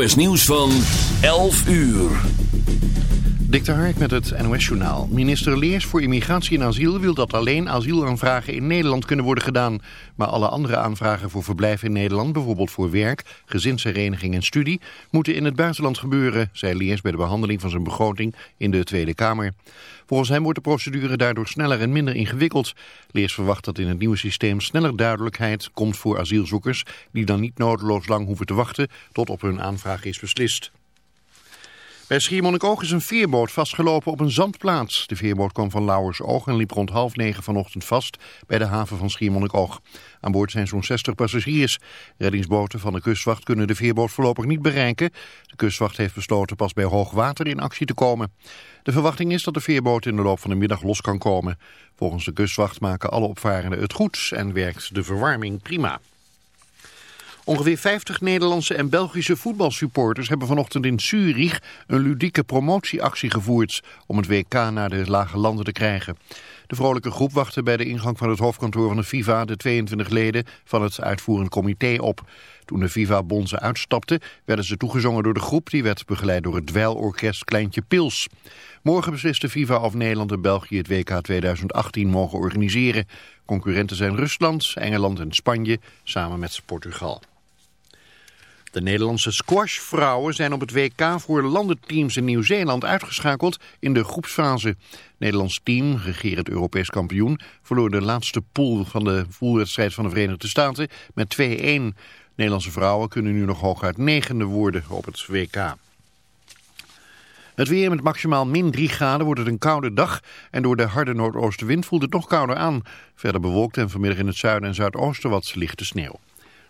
NOS Nieuws van 11 uur. Dik Hark met het NOS-journaal. Minister Leers voor Immigratie en Asiel wil dat alleen asielaanvragen in Nederland kunnen worden gedaan. Maar alle andere aanvragen voor verblijf in Nederland, bijvoorbeeld voor werk, gezinshereniging en studie, moeten in het buitenland gebeuren, zei Leers bij de behandeling van zijn begroting in de Tweede Kamer. Volgens hem wordt de procedure daardoor sneller en minder ingewikkeld. Leers verwacht dat in het nieuwe systeem sneller duidelijkheid komt voor asielzoekers... die dan niet nodeloos lang hoeven te wachten tot op hun aanvraag is beslist. Bij Schiermonnikoog is een veerboot vastgelopen op een zandplaats. De veerboot kwam van Lauwersoog en liep rond half negen vanochtend vast bij de haven van Schiermonnikoog. Aan boord zijn zo'n 60 passagiers. Reddingsboten van de kustwacht kunnen de veerboot voorlopig niet bereiken. De kustwacht heeft besloten pas bij hoog water in actie te komen. De verwachting is dat de veerboot in de loop van de middag los kan komen. Volgens de kustwacht maken alle opvarenden het goed en werkt de verwarming prima. Ongeveer 50 Nederlandse en Belgische voetbalsupporters hebben vanochtend in Zurich een ludieke promotieactie gevoerd om het WK naar de lage landen te krijgen. De vrolijke groep wachtte bij de ingang van het hoofdkantoor van de FIFA de 22 leden van het uitvoerend comité op. Toen de FIFA-bonzen uitstapten werden ze toegezongen door de groep die werd begeleid door het dweilorkest Kleintje Pils. Morgen beslist de FIFA of Nederland en België het WK 2018 mogen organiseren. Concurrenten zijn Rusland, Engeland en Spanje samen met Portugal. De Nederlandse squashvrouwen zijn op het WK voor landenteams in Nieuw-Zeeland uitgeschakeld in de groepsfase. Nederlands team, regerend Europees kampioen, verloor de laatste pool van de voelwedstrijd van de Verenigde Staten met 2-1. Nederlandse vrouwen kunnen nu nog hooguit negende worden op het WK. Het weer met maximaal min 3 graden wordt het een koude dag en door de harde noordoostenwind voelt het nog kouder aan. Verder bewolkt en vanmiddag in het zuiden en zuidoosten wat lichte sneeuw.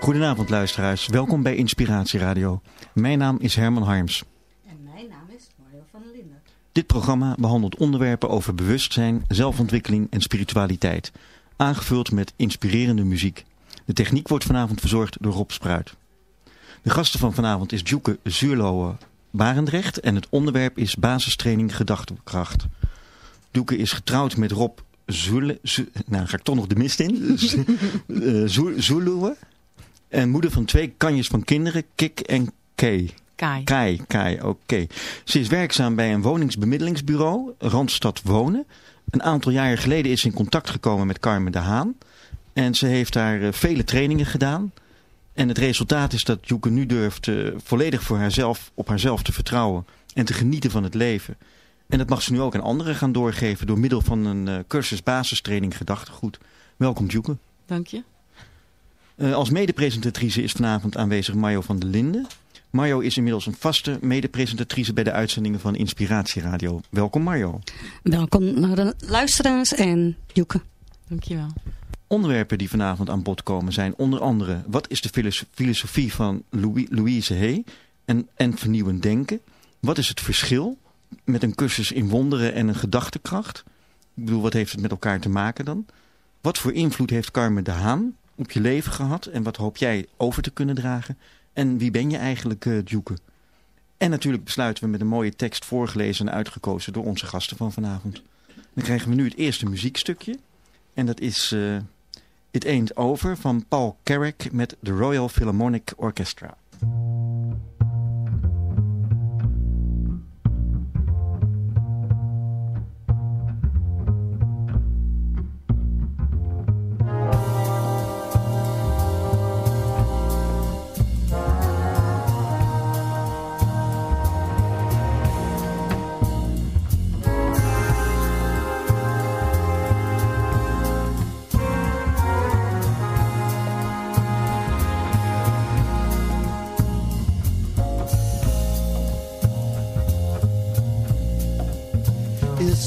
Goedenavond luisteraars, welkom bij Inspiratie Radio. Mijn naam is Herman Harms. En mijn naam is Mario van der Linden. Dit programma behandelt onderwerpen over bewustzijn, zelfontwikkeling en spiritualiteit. Aangevuld met inspirerende muziek. De techniek wordt vanavond verzorgd door Rob Spruit. De gasten van vanavond is Djoeke Zuurlohe Barendrecht en het onderwerp is basistraining gedachtekracht. Djoeke is getrouwd met Rob Zule, Zu- nou ga ik toch nog de mist in, Eh, Zu- Zuluwe. En moeder van twee kanjes van kinderen, Kik en Kay. Kai. Kai, Kai, oké. Ze is werkzaam bij een woningsbemiddelingsbureau, Randstad Wonen. Een aantal jaren geleden is ze in contact gekomen met Carmen de Haan. En ze heeft daar eh, vele trainingen gedaan. En het resultaat is dat Joeke nu durft eh, volledig voor haarzelf, op haarzelf te vertrouwen. En te genieten van het leven. En dat mag ze nu ook aan anderen gaan doorgeven door middel van een eh, cursus basistraining gedachtegoed. Welkom Joeke. Dank je. Eh, als medepresentatrice is vanavond aanwezig Mario van der Linden. Mario is inmiddels een vaste medepresentatrice bij de uitzendingen van Inspiratie Radio. Welkom Mario. Welkom naar de luisteraars en Joeke. Dankjewel. Onderwerpen die vanavond aan bod komen zijn onder andere... wat is de filos- filosofie van Louis, Louise Hay en, en vernieuwend denken? Wat is het verschil met een cursus in wonderen en een gedachtekracht? Ik bedoel, wat heeft het met elkaar te maken dan? Wat voor invloed heeft Carmen de Haan op je leven gehad? En wat hoop jij over te kunnen dragen? En wie ben je eigenlijk, eh Djoeke? En natuurlijk besluiten we met een mooie tekst voorgelezen en uitgekozen door onze gasten van vanavond. Dan krijgen we nu het eerste muziekstukje. En dat is eh, It Ain't Over van Paul Carrack met de Royal Philharmonic Orchestra.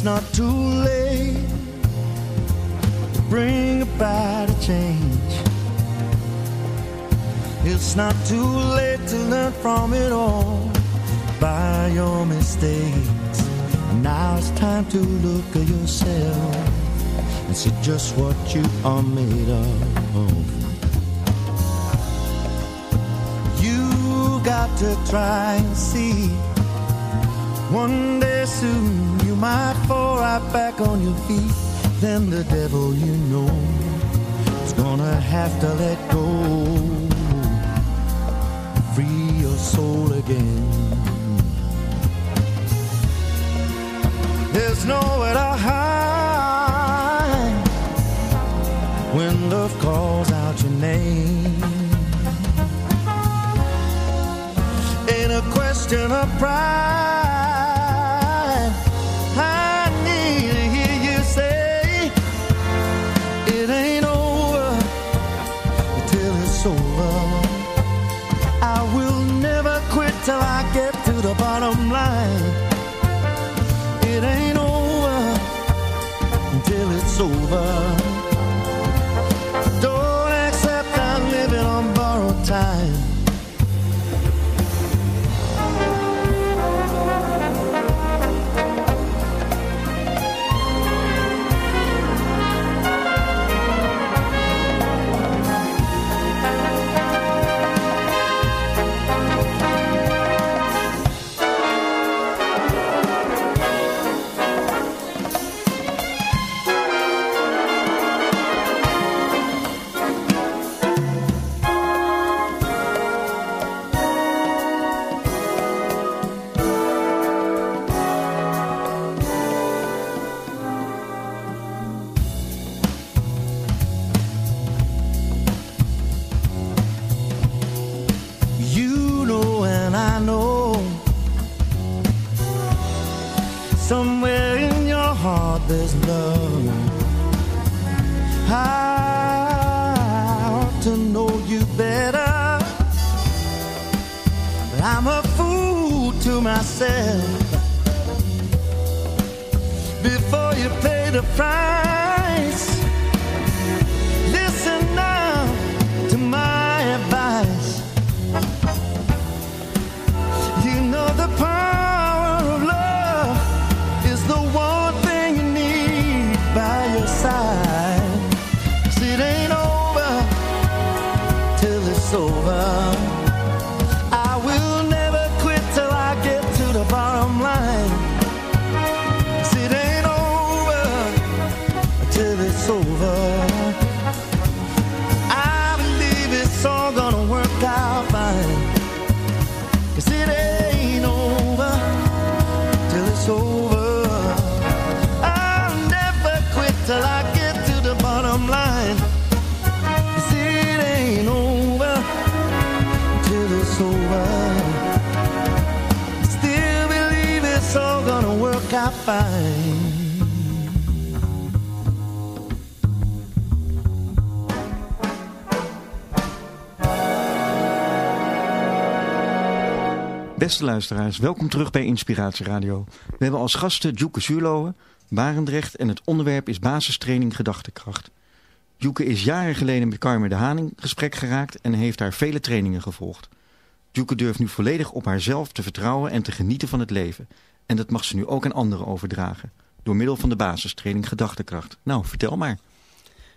It's not too late to bring about a change. It's not too late to learn from it all by your mistakes. Now it's time to look at yourself and see just what you are made of. You got to try and see. One day soon might fall right back on your feet. Then the devil you know is gonna have to let go. Free your soul again. There's nowhere to hide when love calls out your name. Ain't a question of pride. It's over. I'll never quit till I get to the bottom line. Cause it ain't over till it's over. Still believe it's all gonna work out fine. Beste luisteraars, welkom terug bij Inspiratie Radio. We hebben als gasten Joeke Zuurlohe, Barendrecht en het onderwerp is basistraining gedachtekracht. Joeke is jaren geleden met Carmen de Haan in gesprek geraakt en heeft daar vele trainingen gevolgd. Joeke durft nu volledig op haarzelf te vertrouwen en te genieten van het leven. En dat mag ze nu ook aan anderen overdragen. Door middel van de basistraining gedachtekracht. Nou, vertel maar.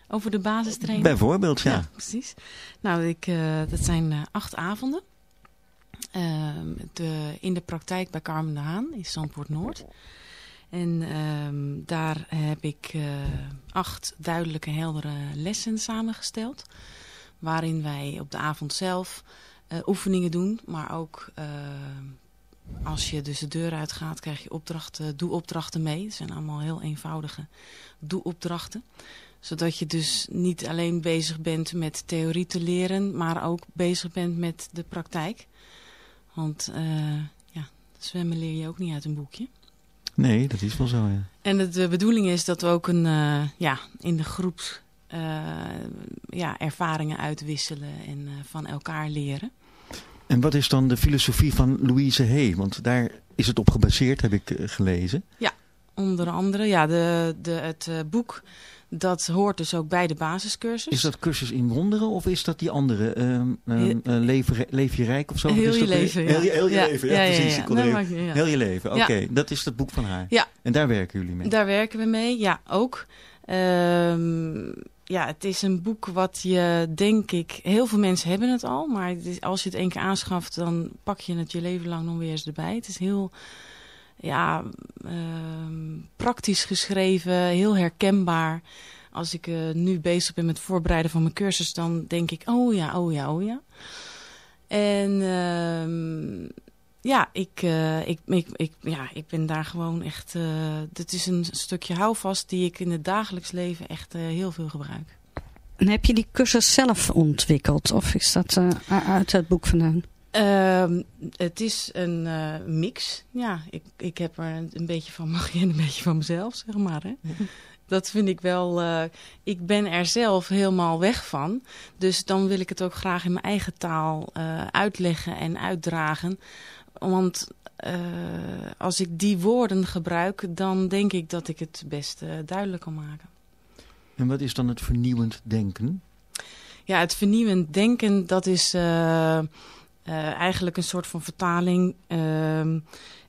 Over de basistraining? Bijvoorbeeld, ja. precies. Nou, ik, eh, dat zijn eh, acht avonden. Ehm, de, in de praktijk bij Carmen de Haan in Zandpoort Noord. En ehm, daar heb ik eh, acht duidelijke, heldere lessen samengesteld. Waarin wij op de avond zelf eh, oefeningen doen. Maar ook eh, als je dus de deur uitgaat, krijg je opdrachten, doe-opdrachten mee. Het zijn allemaal heel eenvoudige doe-opdrachten zodat je dus niet alleen bezig bent met theorie te leren, maar ook bezig bent met de praktijk. Want eh, ja, zwemmen leer je ook niet uit een boekje. Nee, dat is wel zo, ja. En de, de bedoeling is dat we ook een, eh, ja, in de groep eh, ja, ervaringen uitwisselen en van elkaar leren. En wat is dan de filosofie van Louise Hay? Want daar is het op gebaseerd, heb ik gelezen. Ja, onder andere. Ja, de, de, het boek dat hoort dus ook bij de basiscursus. Is dat cursus in wonderen of is dat die andere? Um, um, uh, leef je rijk of zo? Heel is je dat leven, ja. Heel je, heel je ja. leven, ja, ja, precies. Nee. Heel je leven, oké. Dat is het boek van haar. Ja. En daar werken jullie mee? Daar werken we mee, ja, ook. Ehm, ja, het is een boek wat je, denk ik, heel veel mensen hebben het al. Maar het is, als je het één keer aanschaft, dan pak je het je leven lang nog weer eens erbij. Het is heel ja, ehm, praktisch geschreven, heel herkenbaar. Als ik eh, nu bezig ben met het voorbereiden van mijn cursus, dan denk ik, oh ja, oh ja, oh ja. En ehm, ja, ik, eh, ik, ik, ik, ja, ik ben daar gewoon echt... eh dit is een stukje houvast die ik in het dagelijks leven echt heel veel gebruik. En heb je die cursus zelf ontwikkeld? Of is dat uit het boek vandaan? Ehm, het is een eh, mix. Ja, ik, ik heb er een, een beetje van magie en een beetje van mezelf, zeg maar. Hè? Dat vind ik wel... eh, ik ben er zelf helemaal weg van. Dus dan wil ik het ook graag in mijn eigen taal eh, uitleggen en uitdragen. Want als ik die woorden gebruik, dan denk ik dat ik het best duidelijk kan maken. En wat is dan het vernieuwend denken? Ja, het vernieuwend denken, dat is eigenlijk een soort van vertaling. Ehm,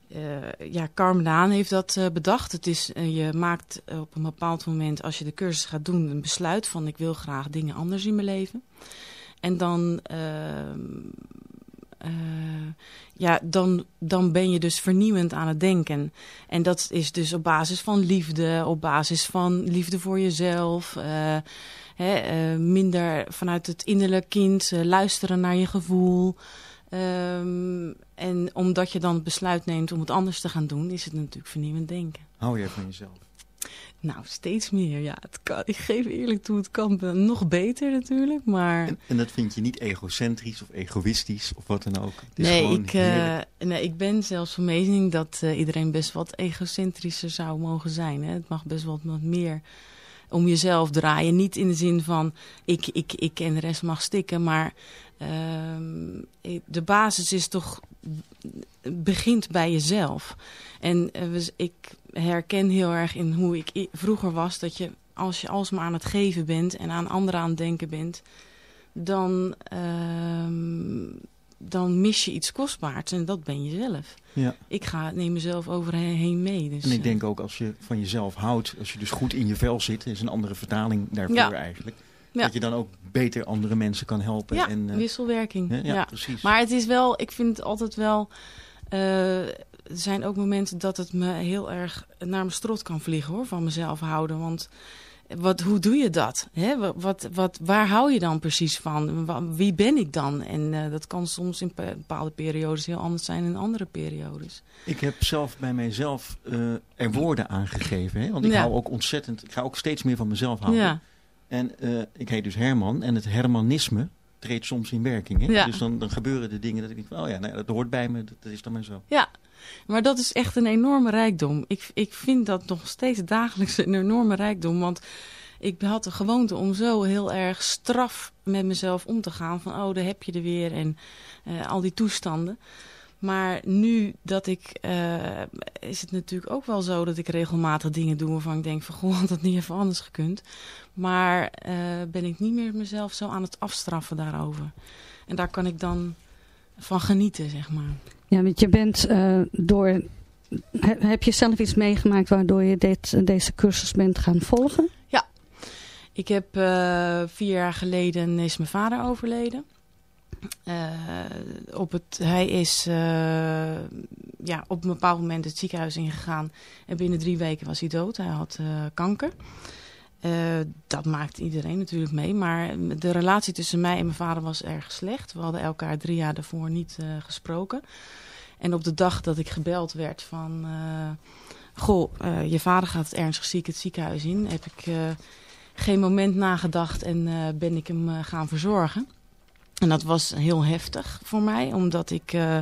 eh, ja, Carmen Daan heeft dat eh, bedacht. Het is, eh, je maakt op een bepaald moment, als je de cursus gaat doen, een besluit van ik wil graag dingen anders in mijn leven. En dan, ehm, eh, ja, dan, dan ben je dus vernieuwend aan het denken. En dat is dus op basis van liefde, op basis van liefde voor jezelf. eh, hè, eh, minder vanuit het innerlijk kind, eh, luisteren naar je gevoel. Ehm, en omdat je dan het besluit neemt om het anders te gaan doen, is het natuurlijk vernieuwend denken. Hou je van jezelf? Nou, steeds meer. Ja, het kan, ik geef eerlijk toe, het kan nog beter natuurlijk, maar... En, en dat vind je niet egocentrisch of egoïstisch of wat dan ook? Het is nee, ik, eh. Nee, ik ben zelfs van mening dat eh, iedereen best wat egocentrischer zou mogen zijn. Hè? Het mag best wel wat meer om jezelf draaien. Niet in de zin van ik, ik, ik en de rest mag stikken. Maar ehm, de basis is toch begint bij jezelf. En eh, ik herken heel erg in hoe ik vroeger was... dat je als je alsmaar aan het geven bent en aan anderen aan het denken bent... dan, ehm, dan mis je iets kostbaars en dat ben je zelf. Ja. Ik ga, neem mezelf overheen mee. Dus, En ik eh, denk ook als je van jezelf houdt, als je dus goed in je vel zit, is een andere vertaling daarvoor Ja. eigenlijk. Ja. Dat je dan ook beter andere mensen kan helpen. Ja, en, eh, wisselwerking. Ja, precies. Maar het is wel, ik vind het altijd wel. eh, er zijn ook momenten dat het me heel erg naar mijn strot kan vliegen hoor, van mezelf houden. Want wat, hoe doe je dat? Hè? Wat, wat, wat, waar hou je dan precies van? Wie ben ik dan? En eh, dat kan soms in bepaalde periodes heel anders zijn dan in andere periodes. Ik heb zelf bij mijzelf eh, er woorden aangegeven. Hè? Want ik Ja. hou ook ontzettend, ik ga ook steeds meer van mezelf houden. Ja. En eh, ik heet dus Herman en het Hermanisme treedt soms in werking. Hè? Ja. Dus dan, dan gebeuren de dingen dat ik denk, oh ja, nou, dat hoort bij me, dat, dat is dan maar zo. Ja, maar dat is echt een enorme rijkdom. Ik, ik vind dat nog steeds dagelijks een enorme rijkdom. Want ik had de gewoonte om zo heel erg straf met mezelf om te gaan. Van, oh, daar heb je er weer. En eh, al die toestanden. Maar nu dat ik, eh, is het natuurlijk ook wel zo dat ik regelmatig dingen doe waarvan ik denk van, goh, had dat niet even anders gekund. Maar eh, ben ik niet meer mezelf zo aan het afstraffen daarover. En daar kan ik dan van genieten, zeg maar. Ja, want je bent eh, door... he- heb je zelf iets meegemaakt waardoor je dit, deze cursus bent gaan volgen? Ja, ik heb eh, vier jaar geleden is mijn vader overleden. Eh, op het, hij is ja, op een bepaald moment het ziekenhuis ingegaan. En binnen drie weken was hij dood. Hij had kanker. Eh, dat maakt iedereen natuurlijk mee. Maar de relatie tussen mij en mijn vader was erg slecht. We hadden elkaar drie jaar daarvoor niet eh, gesproken. En op de dag dat ik gebeld werd van... eh, goh, je vader gaat ernstig ziek het ziekenhuis in. Heb ik geen moment nagedacht en ben ik hem gaan verzorgen. En dat was heel heftig voor mij, omdat ik eh,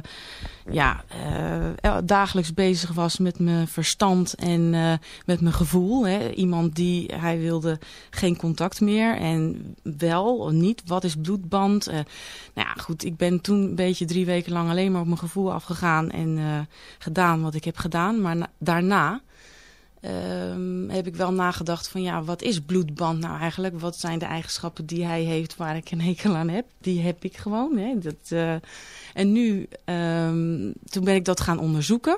ja, eh, el- dagelijks bezig was met mijn verstand en eh, met mijn gevoel. Hè. Iemand die, hij wilde geen contact meer en wel of niet, wat is bloedband? Nou ja, goed, ik ben toen een beetje drie weken lang alleen maar op mijn gevoel afgegaan en gedaan wat ik heb gedaan. Maar na- daarna ehm, heb ik wel nagedacht van ja, wat is bloedband nou eigenlijk? Wat zijn de eigenschappen die hij heeft waar ik een hekel aan heb? Die heb ik gewoon. Hè? Dat, eh, en nu, ehm, toen ben ik dat gaan onderzoeken.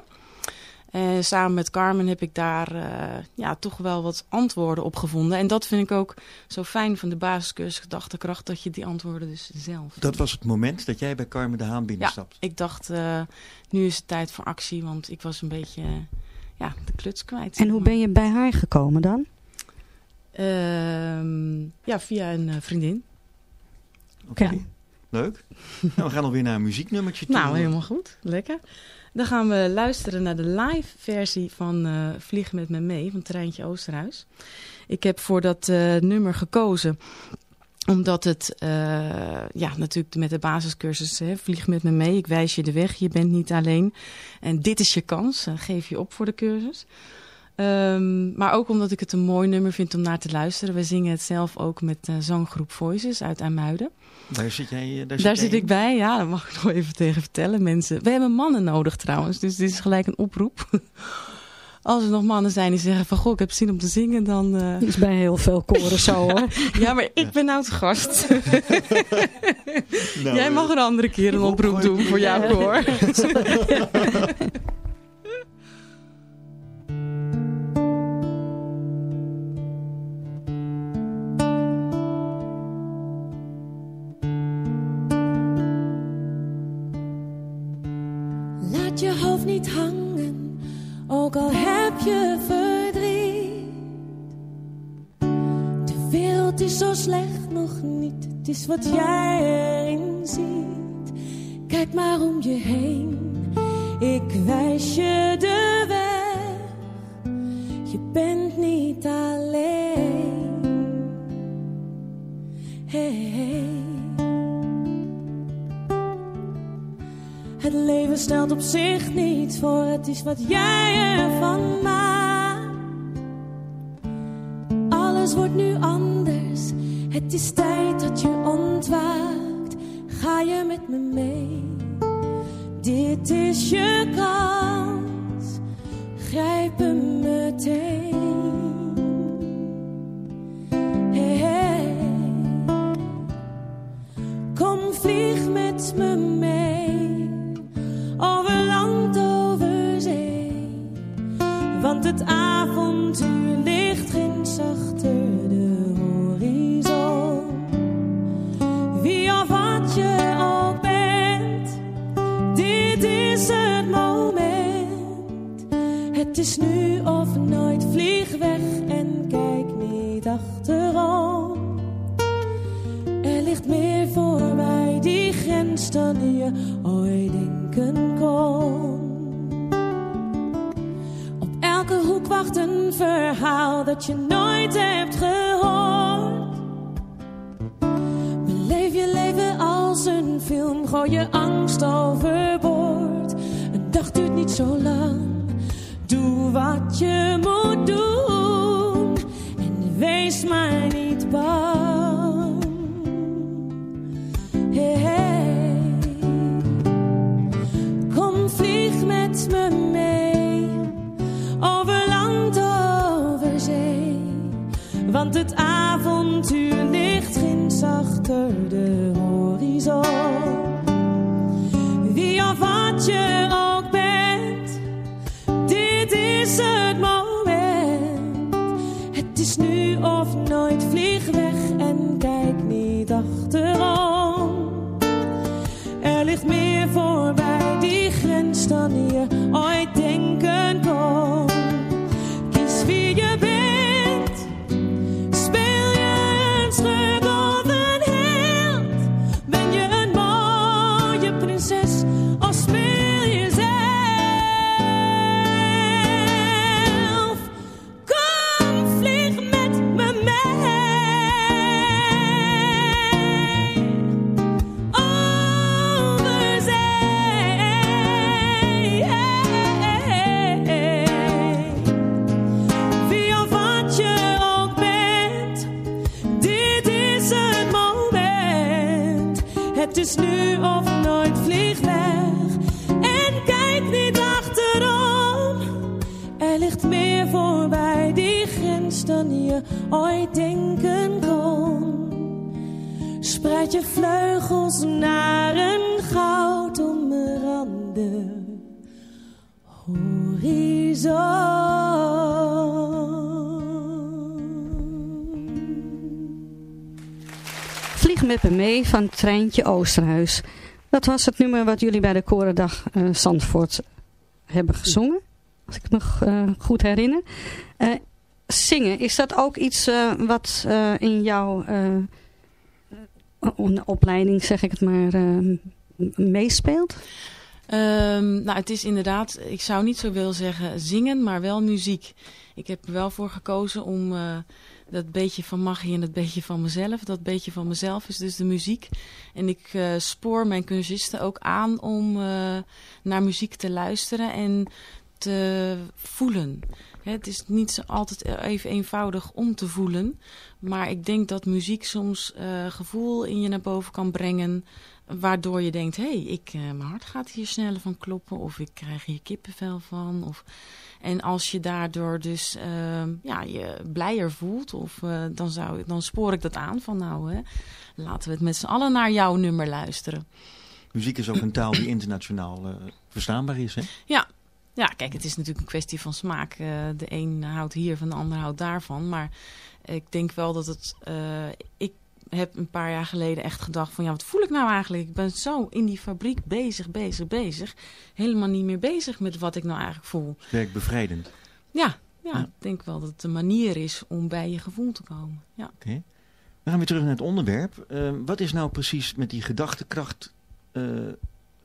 En samen met Carmen heb ik daar eh, ja, toch wel wat antwoorden op gevonden. En dat vind ik ook zo fijn van de basiscursus gedachtekracht, dat je die antwoorden dus zelf Dat was het moment dat jij bij Carmen de Haan ja, binnenstapt. ik dacht, eh, nu is het tijd voor actie, want ik was een beetje eh, ja, de kluts kwijt. En hoe ben je bij haar gekomen dan? Ehm, ja, via een eh, vriendin. Oké, leuk. nou, we gaan alweer naar een muzieknummertje toe. Nou, helemaal goed. Lekker. Dan gaan we luisteren naar de live versie van eh Vlieg met me mee van Treintje Oosterhuis. Ik heb voor dat eh, nummer gekozen omdat het, eh, ja, natuurlijk met de basiscursus, hè, vlieg met me mee, ik wijs je de weg, je bent niet alleen. En dit is je kans, eh, geef je op voor de cursus. Ehm, maar ook omdat ik het een mooi nummer vind om naar te luisteren. We zingen het zelf ook met eh, zanggroep Voices uit IJmuiden. Daar zit jij daar Daar zit ik bij, ja, dat mag ik nog even tegen vertellen. Mensen, we hebben mannen nodig trouwens, dus dit is gelijk een oproep. Als er nog mannen zijn die zeggen van, goh, ik heb zin om te zingen, dan... eh, is bij heel veel koren zo hoor. ja, maar ik ben nou te gast. Nou, Jij mag een andere keer een oproep doen voor jouw koor. Laat je hoofd niet hangen, ook al heb je verdriet. De wereld is zo slecht nog niet, het is wat jij erin ziet. Kijk maar om je heen, ik wijs je de weg. Je bent niet alleen. Hey, hey. Het leven stelt op zich niet voor, het is wat jij ervan maakt. Alles wordt nu anders, het is tijd dat je ontwaakt. Ga je met me mee? Dit is je kans, grijp hem meteen. Van Treintje Oosterhuis. Dat was het nummer wat jullie bij de Korendag eh Zandvoort hebben gezongen. Als ik me eh, goed herinner. Eh, zingen, is dat ook iets wat in jouw opleiding, zeg ik het maar, meespeelt? Ehm, nou, het is inderdaad, ik zou niet zo willen zeggen zingen, maar wel muziek. Ik heb er wel voor gekozen om dat beetje van magie en dat beetje van mezelf. Dat beetje van mezelf is dus de muziek. En ik eh, spoor mijn cursisten ook aan om eh, naar muziek te luisteren en te voelen. Het is niet zo altijd even eenvoudig om te voelen. Maar ik denk dat muziek soms eh, gevoel in je naar boven kan brengen. Waardoor je denkt, hé, hey, ik, mijn hart gaat hier sneller van kloppen. Of ik krijg hier kippenvel van. Of... En als je daardoor dus eh, ja, je blijer voelt, of, eh, dan, zou, dan spoor ik dat aan van nou, hè, laten we het met z'n allen naar jouw nummer luisteren. Muziek is ook een taal die internationaal eh, verstaanbaar is, hè? Ja. ja, kijk, het is natuurlijk een kwestie van smaak. Eh, de een houdt hiervan, de ander houdt daarvan. Maar ik denk wel dat het... ik heb een paar jaar geleden echt gedacht van... ja, wat voel ik nou eigenlijk? Ik ben zo in die fabriek bezig, bezig, bezig. Helemaal niet meer bezig met wat ik nou eigenlijk voel. Werkt bevrijdend. Ja, ja, ik denk wel dat het een manier is om bij je gevoel te komen. Ja. Oké. We gaan weer terug naar het onderwerp. Eh, wat is nou precies met die gedachtekracht eh,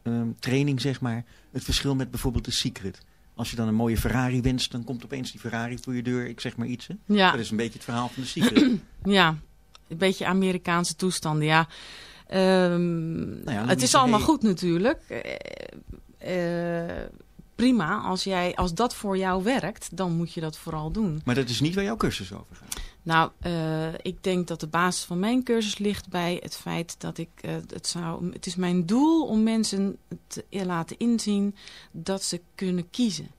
ehm, training, zeg maar, het verschil met bijvoorbeeld de Secret? Als je dan een mooie Ferrari wenst, dan komt opeens die Ferrari voor je deur. Ik zeg maar iets. Hè? Ja. Dat is een beetje het verhaal van de Secret. Ja, een beetje Amerikaanse toestanden, ja. Ehm, Nou ja, het is allemaal goed natuurlijk. Eh, eh, prima. Als, jij, als dat voor jou werkt, dan moet je dat vooral doen. Maar dat is niet waar jouw cursus over gaat. Nou, eh, ik denk dat de basis van mijn cursus ligt bij het feit dat ik het zou. Het is mijn doel om mensen te laten inzien dat ze kunnen kiezen.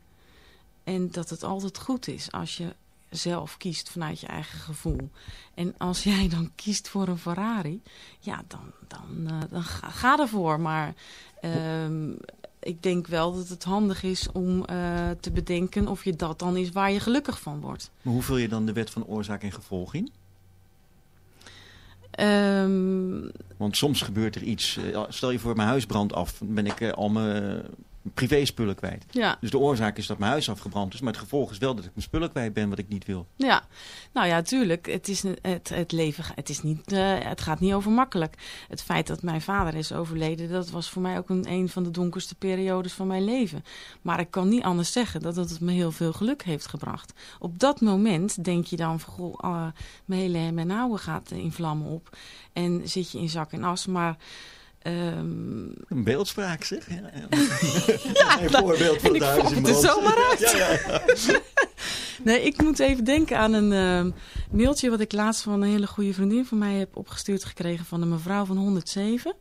En dat het altijd goed is als je zelf kiest vanuit je eigen gevoel. En als jij dan kiest voor een Ferrari, ja, dan, dan, eh, dan ga, ga ervoor. Maar ehm, ik denk wel dat het handig is om eh, te bedenken of je dat dan is waar je gelukkig van wordt. Maar hoe vul je dan de wet van oorzaak en gevolg in? Ehm, Want soms gebeurt er iets. eh, Stel je voor, mijn huis brandt af. Dan ben ik al mijn privé-spullen kwijt. Ja. Dus de oorzaak is dat mijn huis afgebrand is. Maar het gevolg is wel dat ik mijn spullen kwijt ben wat ik niet wil. Ja, nou ja, tuurlijk. Het, is, het, het leven het, is niet, eh, het gaat niet over makkelijk. Het feit dat mijn vader is overleden, dat was voor mij ook een, een van de donkerste periodes van mijn leven. Maar ik kan niet anders zeggen dat het me heel veel geluk heeft gebracht. Op dat moment denk je dan van, goh, ah, mijn hele en houden gaat in vlammen op. En zit je in zak en as, maar... ehm, Een beeldspraak zeg. Ja, ja. Ja, een nou, voorbeeld van ik het huis vond in het er brand. zomaar uit. Ja, ja, ja. Nee, ik moet even denken aan een ehm, mailtje wat ik laatst van een hele goede vriendin van mij heb opgestuurd gekregen van een mevrouw van 107.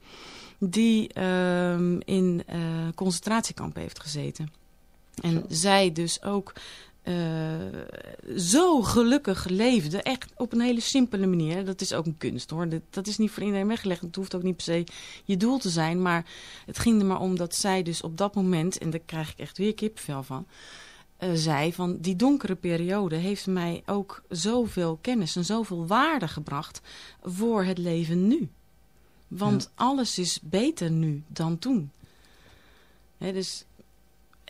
Die ehm, in eh concentratiekamp heeft gezeten. En zij dus ook eh, zo gelukkig leefde. Echt op een hele simpele manier. Dat is ook een kunst hoor. Dat, dat is niet voor iedereen weggelegd. Het hoeft ook niet per se je doel te zijn. Maar het ging er maar om dat zij dus op dat moment, en daar krijg ik echt weer kippenvel van eh, zei van die donkere periode heeft mij ook zoveel kennis en zoveel waarde gebracht voor het leven nu. Want alles is beter nu dan toen. Hè, dus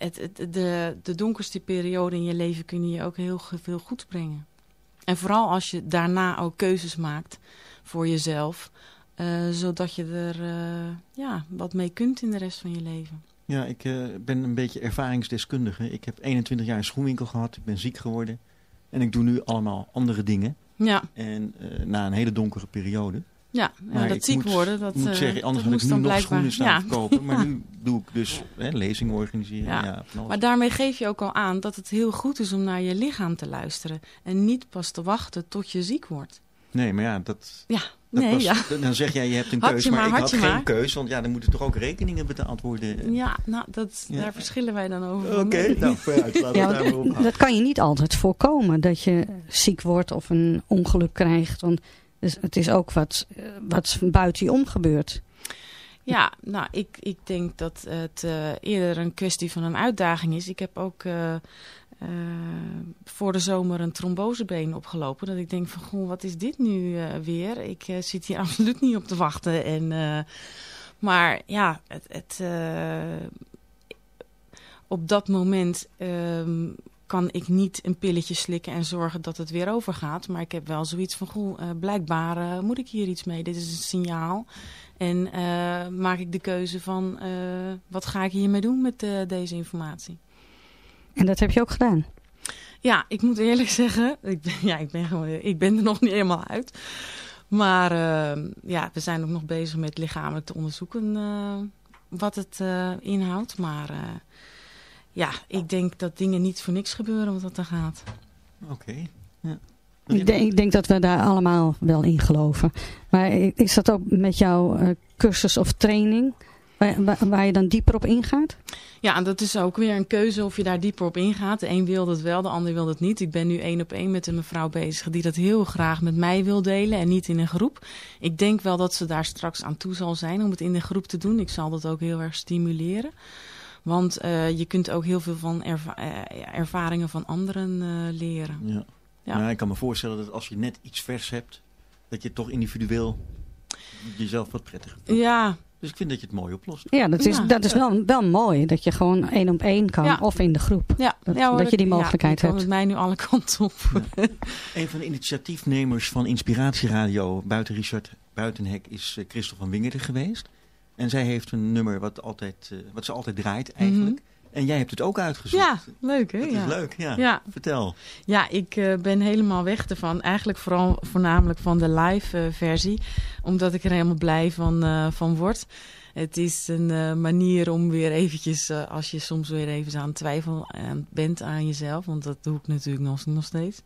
het, het, de, de donkerste periode in je leven kun je ook heel veel goed brengen. En vooral als je daarna ook keuzes maakt voor jezelf, eh, zodat je er eh, ja, wat mee kunt in de rest van je leven. Ja, ik eh, ben een beetje ervaringsdeskundige. Ik heb 21 jaar een schoenwinkel gehad. Ik ben ziek geworden. En ik doe nu allemaal andere dingen. Ja. En na een hele donkere periode. Ja, Maar dat ik ziek moet, worden, dat, moet eh, zeggen, anders dat had ik nu nog blijkbaar- schoenen staan ja. te kopen. Maar Ja. nu doe ik dus hè, lezingen organiseren. Ja. Ja. van alles. Maar daarmee geef je ook al aan dat het heel goed is om naar je lichaam te luisteren. En niet pas te wachten tot je ziek wordt. Nee, maar ja, dat... Ja, dat nee, was- ja. Dan zeg jij, je hebt een keus. je Maar, maar, ik had geen maar. keus. Want ja, dan moeten toch ook rekeningen betaald worden. Ja, nou, dat, Ja. daar verschillen wij dan over. Oké, nou, vooruit. Laten we Ja, daar dat kan je niet altijd voorkomen, dat je ziek wordt of een ongeluk krijgt. Want dus het is ook wat, wat buiten je om gebeurt. Ja, nou, ik, ik denk dat het eh, eerder een kwestie van een uitdaging is. Ik heb ook eh, eh, voor de zomer een trombosebeen opgelopen. Dat ik denk van, goh, wat is dit nu weer? Ik zit hier absoluut niet op te wachten. En, maar ja, het, het, op dat moment ehm, kan ik niet een pilletje slikken en zorgen dat het weer overgaat. Maar ik heb wel zoiets van, goh, eh, blijkbaar eh, moet ik hier iets mee. Dit is een signaal. En eh, maak ik de keuze van, wat ga ik hiermee doen met deze informatie? En dat heb je ook gedaan. Ja, ik moet eerlijk zeggen, ik ben, ja, ik ben, gewoon, ik ben er nog niet helemaal uit. Maar eh, ja, we zijn ook nog bezig met lichamelijk te onderzoeken wat het inhoudt. Maar ja, ik denk dat dingen niet voor niks gebeuren wat dat er gaat. Oké. Ja. Ik denk, ik denk dat we daar allemaal wel in geloven. Maar is dat ook met jouw eh, cursus of training, waar, waar, je dan dieper op ingaat? Ja, dat is ook weer een keuze of je daar dieper op ingaat. De een wil dat wel, de ander wil dat niet. Ik ben nu één op één met een mevrouw bezig die dat heel graag met mij wil delen en niet in een groep. Ik denk wel dat ze daar straks aan toe zal zijn om het in de groep te doen. Ik zal dat ook heel erg stimuleren. Want eh, je kunt ook heel veel van erva- eh, ervaringen van anderen eh, leren. Ja. Ja. Nou, ik kan me voorstellen dat als je net iets vers hebt, dat je toch individueel jezelf wat prettiger voelt. Ja. Dus ik vind dat je het mooi oplost. Ja, dat is, Ja. dat is wel, wel mooi. Dat je gewoon één op één kan Ja. of in de groep. Ja, Dat, ja, hoor, dat je die mogelijkheid hebt. met mij nu alle kanten op. Een van de initiatiefnemers van Inspiratieradio buiten Richard Buitenhek is Christel van Wingerden geweest. En zij heeft een nummer wat, altijd, eh, wat ze altijd draait eigenlijk. En jij hebt het ook uitgezocht. Ja, leuk hè? Dat is leuk, ja. ja. Vertel. Ja, ik eh, ben helemaal weg ervan. Eigenlijk vooral voornamelijk van de live eh, versie. Omdat ik er helemaal blij van, van word. het is een manier om weer eventjes, als je soms weer even aan twijfel aan, bent aan jezelf, want dat doe ik natuurlijk nog, nog steeds,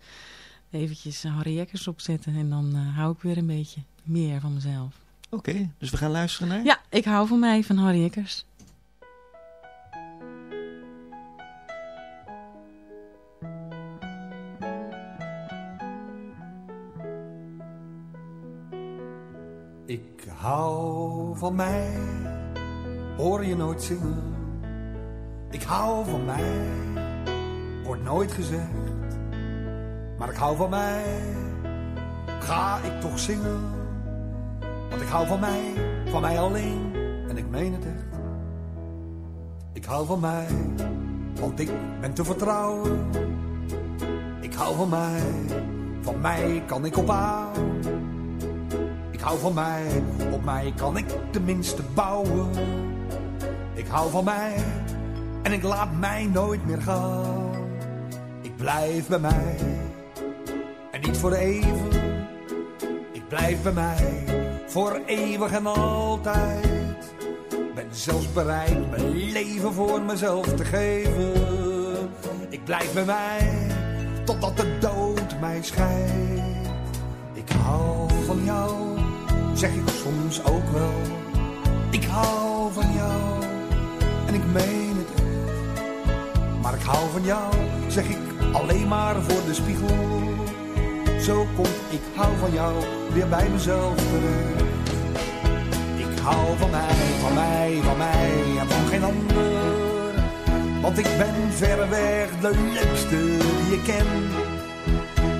eventjes Harry Jekkers opzetten en dan hou ik weer een beetje meer van mezelf. Oké, dus we gaan luisteren naar? Ja, ik hou van mij, van Harry Jekkers. Ik hou van mij, hoor je nooit zingen. Ik hou van mij, wordt nooit gezegd. Maar ik hou van mij, ga ik toch zingen. Want ik hou van mij, van mij alleen, en ik meen het echt. Ik hou van mij, want ik ben te vertrouwen. Ik hou van mij, van mij kan ik op aan. Ik hou van mij, op mij kan ik tenminste bouwen. Ik hou van mij en ik laat mij nooit meer gaan. Ik blijf bij mij en niet voor even. Ik blijf bij mij voor eeuwig en altijd. Ben zelfs bereid mijn leven voor mezelf te geven. Ik blijf bij mij totdat de dood mij scheidt. Ik hou van jou zeg ik soms ook wel. Ik hou van jou en ik meen het echt. Maar ik hou van jou, zeg ik alleen maar voor de spiegel. Zo kom ik hou van jou weer bij mezelf terecht. Ik hou van mij, van mij, van mij en van geen ander. Want ik ben verreweg de leukste die je ken.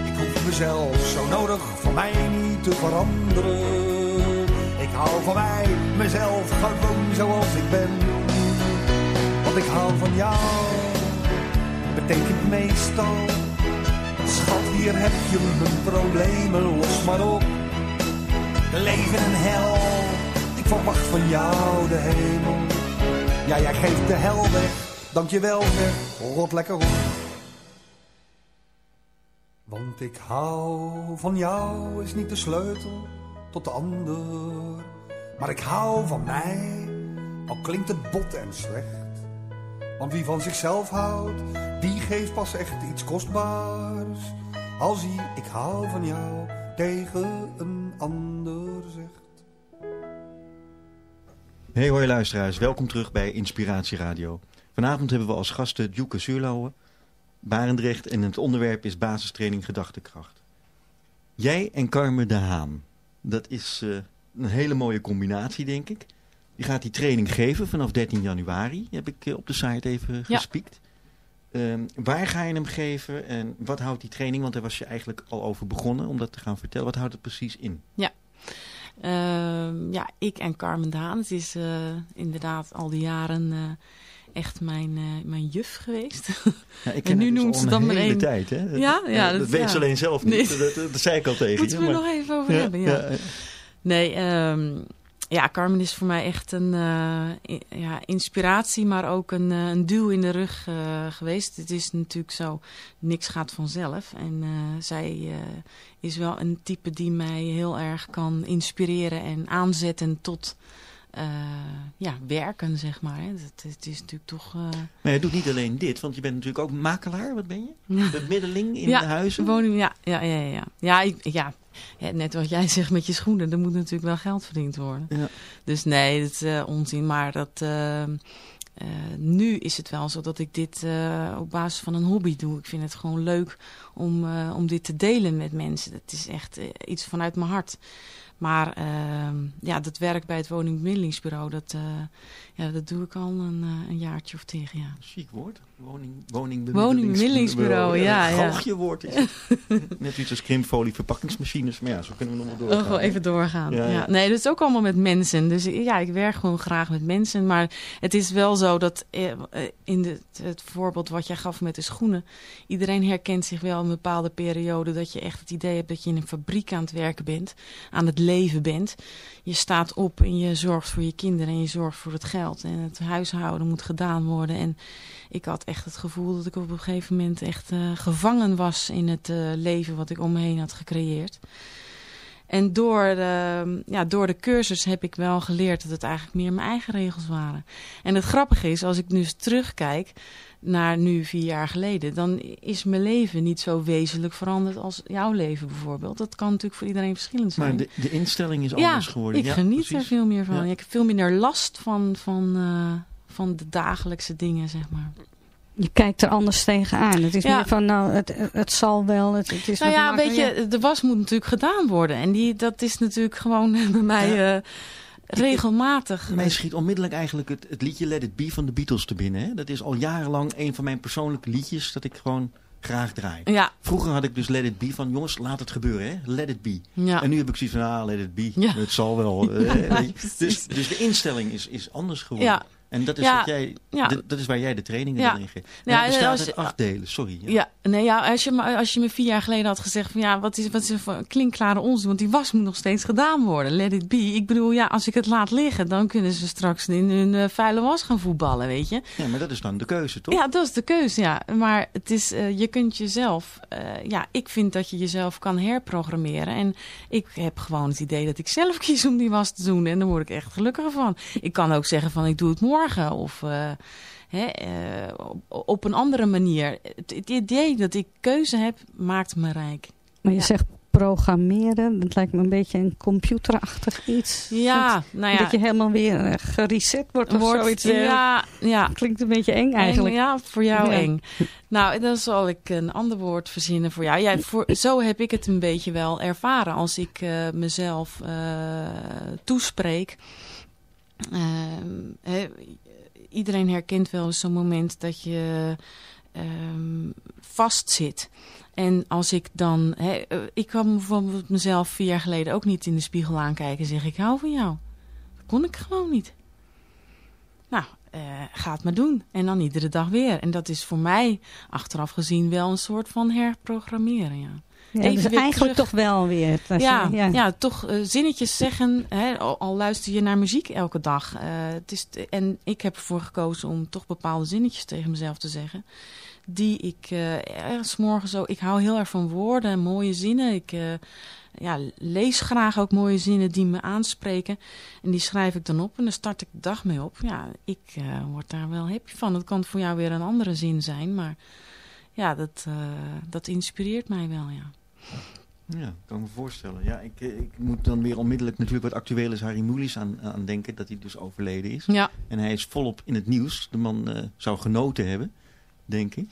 Ik hoef mezelf zo nodig van mij niet te veranderen. Ik hou van mij, mezelf, gewoon zoals ik ben. Want ik hou van jou, betekent meestal. Schat, hier heb je mijn problemen, los maar op. Leven en hel, ik verwacht van jou de hemel. Ja, jij geeft de hel weg, dankjewel zeg, rot lekker op. Want ik hou van jou is niet de sleutel tot de ander. Maar ik hou van mij, al klinkt het bot en slecht. Want wie van zichzelf houdt, die geeft pas echt iets kostbaars. Als hij ik hou van jou tegen een ander zegt. Hey hoi luisteraars, welkom terug bij Inspiratie Radio. Vanavond hebben we als gasten Djoeke Zuurlauwe, Barendrecht en het onderwerp is basistraining gedachtekracht. Jij en Carmen de Haan, dat is eh, een hele mooie combinatie denk ik. Die gaat die training geven vanaf 13 januari, heb ik eh, op de site even gespiekt. Ehm, waar ga je hem geven en wat houdt die training? Want daar was je eigenlijk al over begonnen om dat te gaan vertellen. Wat houdt het precies in? Ja. Ehm, ja, ik en Carmen Daan. Het is eh, inderdaad al die jaren eh, echt mijn, eh, mijn juf geweest. Ja, ik en nu dus noemt ze een dan maar hele één. tijd. Hè? Ja, ja, dat, dat- weet ja. ze alleen zelf niet. Nee. Dat, zei ik al tegen Moeten je. we maar- nog even over hebben, ja. Nee, ehm, ja, Carmen is voor mij echt een eh, ja, inspiratie, maar ook een, eh, een duw in de rug eh, geweest. Het is natuurlijk zo, niks gaat vanzelf. En zij is wel een type die mij heel erg kan inspireren en aanzetten tot eh, ja, werken, zeg maar. Hè. Het, het is natuurlijk toch... eh, Maar je doet niet alleen dit, want je bent natuurlijk ook makelaar. Wat ben je? Bemiddeling in ja, de huizen? Woning, ja, ja, ja, ja. Ja, ik, ja. Net wat jij zegt met je schoenen, er moet natuurlijk wel geld verdiend worden. Ja. Dus nee, dat is eh, onzin. Maar dat, nu is het wel zo dat ik dit op basis van een hobby doe. Ik vind het gewoon leuk om, om dit te delen met mensen. Dat is echt iets vanuit mijn hart. Maar eh, ja, dat werk bij het woningbemiddelingsbureau, dat, eh, ja, dat doe ik al een, eh, een jaartje of tegen, ja. Chic woord. Woning, woningbemiddelingsbureau. Ja, Een ja. woord is het. Net iets als krimpfolie verpakkingsmachines. Maar ja, zo kunnen we nog wel Oh, doorgaan. gewoon even doorgaan. Ja, Ja, ja. Nee, dat is ook allemaal met mensen. Dus ja, ik werk gewoon graag met mensen. Maar het is wel zo dat eh, eh, in de, het voorbeeld wat jij gaf met de schoenen. Iedereen herkent zich wel een bepaalde periode. Dat je echt het idee hebt dat je in een fabriek aan het werken bent. Aan het leven bent. Je staat op en je zorgt voor je kinderen. En je zorgt voor het geld. En het huishouden moet gedaan worden. En ik had echt het gevoel dat ik op een gegeven moment echt eh, gevangen was in het eh, leven wat ik om me heen had gecreëerd. En door de, ja, door de cursus heb ik wel geleerd dat het eigenlijk meer mijn eigen regels waren. En het grappige is, als ik nu eens terugkijk naar nu vier jaar geleden, dan is mijn leven niet zo wezenlijk veranderd als jouw leven bijvoorbeeld. Dat kan natuurlijk voor iedereen verschillend zijn. Maar de, de instelling is ja, anders geworden. ik ja, geniet er veel meer van. Ja. Ik heb veel minder last van, van, eh, van de dagelijkse dingen, zeg maar. Je kijkt er anders tegenaan. Het is Ja. meer van, nou, het, het zal wel. Het, het is nou ja, weet je, de was moet natuurlijk gedaan worden. En die, dat is natuurlijk gewoon bij mij eh, regelmatig. Mij schiet onmiddellijk eigenlijk het, het liedje Let It Be van de Beatles te binnen. Hè? Dat is al jarenlang een van mijn persoonlijke liedjes dat ik gewoon graag draai. Ja. Vroeger had ik dus Let It Be van jongens, laat het gebeuren. Hè? Let It Be. Ja. En nu heb ik zoiets van, ah, Let It Be. Ja. Het zal wel. eh, dus, dus de instelling is, is anders geworden. En dat is, Ja. wat jij, Ja. dat, is waar jij de trainingen Ja. in geeft. Ja, het bestaat als- uit acht delen, sorry. Ja. Ja, nee, ja, als, je, me- als je me vier jaar geleden had gezegd van ja, wat is, wat is een klinkklare onzin, want die was moet nog steeds gedaan worden. Let it be. Ik bedoel, ja, als ik het laat liggen, dan kunnen ze straks in hun eh, vuile was gaan voetballen, weet je. Ja, maar dat is dan de keuze, toch? Ja, dat is de keuze, ja. Maar het is, eh, je kunt jezelf, eh, ja, ik vind dat je jezelf kan herprogrammeren. En ik heb gewoon het idee dat ik zelf kies om die was te doen. En daar word ik echt gelukkiger van. Ik kan ook zeggen van ik doe het morgen of eh, hè, eh, op, een andere manier. Het, het idee dat ik keuze heb, maakt me rijk. Maar je zegt programmeren, dat lijkt me een beetje een computerachtig iets. Ja, dat, nou ja. Dat je helemaal weer eh, gereset wordt of Wordt- zoiets. ja, ja. Klinkt een beetje eng eigenlijk. Eng, ja, voor jou Ja. eng. Nou, dan zal ik een ander woord verzinnen voor jou. Ja, voor, zo heb ik het een beetje wel ervaren als ik mezelf toespreek. Ehm, iedereen herkent wel eens zo'n moment dat je ehm, vastzit. En als ik dan... Eh, ik kwam bijvoorbeeld mezelf vier jaar geleden ook niet in de spiegel aankijken en zeggen ik hou van jou. Dat kon ik gewoon niet. Nou, eh, ga het maar doen. En dan iedere dag weer. En dat is voor mij achteraf gezien wel een soort van herprogrammeren. Ja. Ja, Even dus eigenlijk terug. toch wel weer. Ja, ja. ja. toch eh, zinnetjes zeggen. Hè, al, al luister je naar muziek elke dag. Eh, het is en ik heb ervoor gekozen om toch bepaalde zinnetjes tegen mezelf te zeggen. Die ik eh ergens morgen zo... Ik hou heel erg van woorden en mooie zinnen. Ik ja, lees graag ook mooie zinnen die me aanspreken. En die schrijf ik dan op en dan start ik de dag mee op. Ja, ik word daar wel happy van. Dat kan voor jou weer een andere zin zijn. Maar ja, dat, dat inspireert mij wel, ja. Ja, kan ik me voorstellen. Ja, ik, eh, ik moet dan weer onmiddellijk natuurlijk wat actueel is Harry Mulisch aan, aan denken. Dat hij dus overleden is. Ja. En hij is volop in het nieuws. De man eh, zou genoten hebben, denk ik.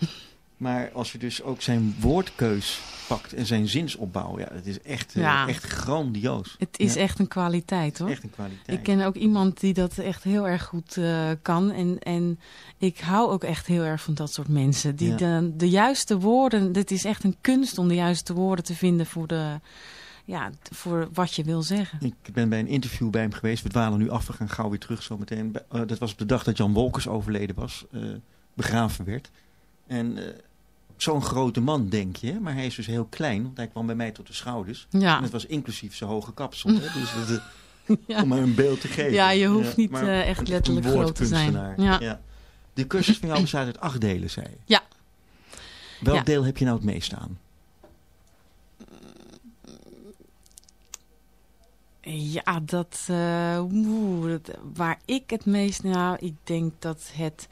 Maar als je dus ook zijn woordkeus pakt en zijn zinsopbouw. Ja, het is echt, eh, Ja. echt grandioos. Het is Ja. echt een kwaliteit hoor. Echt een kwaliteit. Ik ken ook iemand die dat echt heel erg goed eh, kan. En, en ik hou ook echt heel erg van dat soort mensen. Die Ja. de, de juiste woorden, dit is echt een kunst om de juiste woorden te vinden voor, de, ja, voor wat je wil zeggen. Ik ben bij een interview bij hem geweest. We dwalen nu af, we gaan gauw weer terug zometeen. Bij- eh, dat was op de dag dat Jan Wolkers overleden was, eh, begraven werd. En eh, zo'n grote man, denk je. Maar hij is dus heel klein, want hij kwam bij mij tot de schouders. Ja. En dat was inclusief zijn hoge kapsel. Hè? Dus dat, eh, Ja. Om maar een beeld te geven. Ja, je hoeft niet, maar eh, echt letterlijk groot te zijn. Ja. De cursus van jou bestaat uit acht delen, zei je. Ja. Welk deel heb je nou het meest aan? Ja, dat, oeh, dat- waar ik het meest, nou, ik denk dat het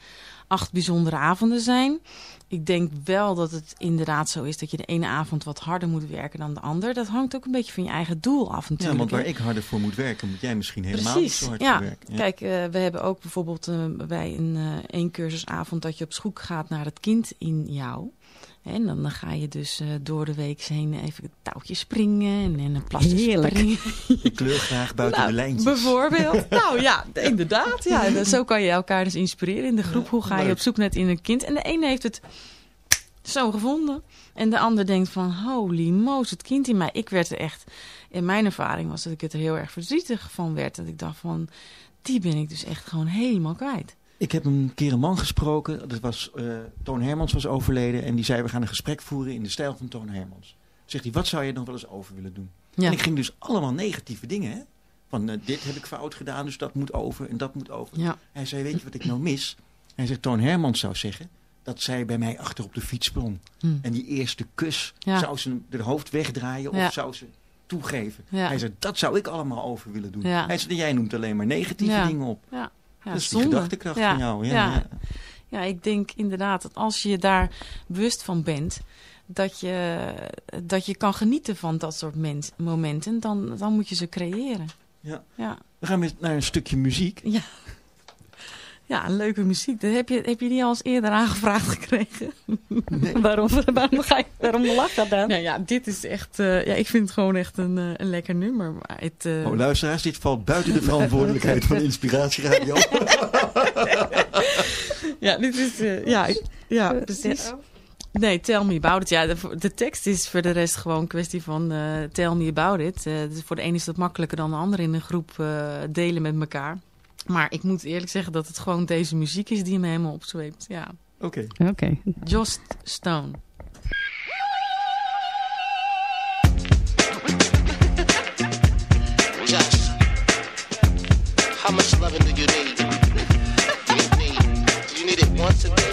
acht bijzondere avonden zijn. Ik denk wel dat het inderdaad zo is dat je de ene avond wat harder moet werken dan de ander. Dat hangt ook een beetje van je eigen doel af natuurlijk. Ja, want waar ik harder voor moet werken, moet jij misschien helemaal Precies, niet zo hard ja. voor werken. Kijk, eh, we hebben ook bijvoorbeeld eh, bij een eh één cursusavond dat je op zoek gaat naar het kind in jou. En dan, dan ga je dus eh, door de week heen even touwtjes springen en, en een plasje Heerlijk. springen. Ik kleur graag buiten Nou, de lijntjes. Bijvoorbeeld. nou ja, inderdaad. Ja. En zo kan je elkaar dus inspireren in de groep. Hoe ga je op zoek naar het in een kind? En de ene heeft het zo gevonden. En de ander denkt van, holy moos, het kind in mij. Ik werd er echt, in mijn ervaring was dat ik het er heel erg verdrietig van werd. Dat ik dacht van, die ben ik dus echt gewoon helemaal kwijt. Ik heb een keer een man gesproken. Dat was, eh, Toon Hermans was overleden. En die zei, we gaan een gesprek voeren in de stijl van Toon Hermans. Zegt hij, wat zou je nog wel eens over willen doen? Ja. En ik ging dus allemaal negatieve dingen. Hè? Van, eh, dit heb ik fout gedaan, dus dat moet over en dat moet over. Ja. Hij zei, weet je wat ik nou mis? Hij zegt, Toon Hermans zou zeggen dat zij bij mij achter op de fiets sprong. Hmm. En die eerste kus, Ja. zou ze haar hoofd wegdraaien of zou ze toegeven. Hij zei, dat zou ik allemaal over willen doen. Hij zei, jij noemt alleen maar negatieve dingen op. Ja. Dat is die gedachtekracht van jou. Ja, Ja. ik denk inderdaad dat als je daar bewust van bent, dat je, dat je kan genieten van dat soort mens- momenten, dan, dan moet je ze creëren. Ja. Ja. We gaan naar een stukje muziek. Ja. Ja, leuke muziek. Dat heb, je, heb je die al eens eerder aangevraagd gekregen? waarom, waarom, ga je, waarom lach je dan? Nou ja, dit is echt... eh, ja, ik vind het gewoon echt een, eh, een lekker nummer. Maar het, eh, Oh, luisteraars, dit valt buiten de verantwoordelijkheid van Inspiratieradio. ja, dit is... eh, ja, ja, precies. Nee, Tell Me About It. Ja, de, de tekst is voor de rest gewoon een kwestie van eh, Tell Me About It. Dus voor de ene is dat makkelijker dan de ander in een groep eh, delen met elkaar. Maar ik moet eerlijk zeggen dat het gewoon deze muziek is die me helemaal opzweept. Ja. Oké. Oké. Jost Stone. Josh, how much loving do you need? Do you need? Do you need it once a day?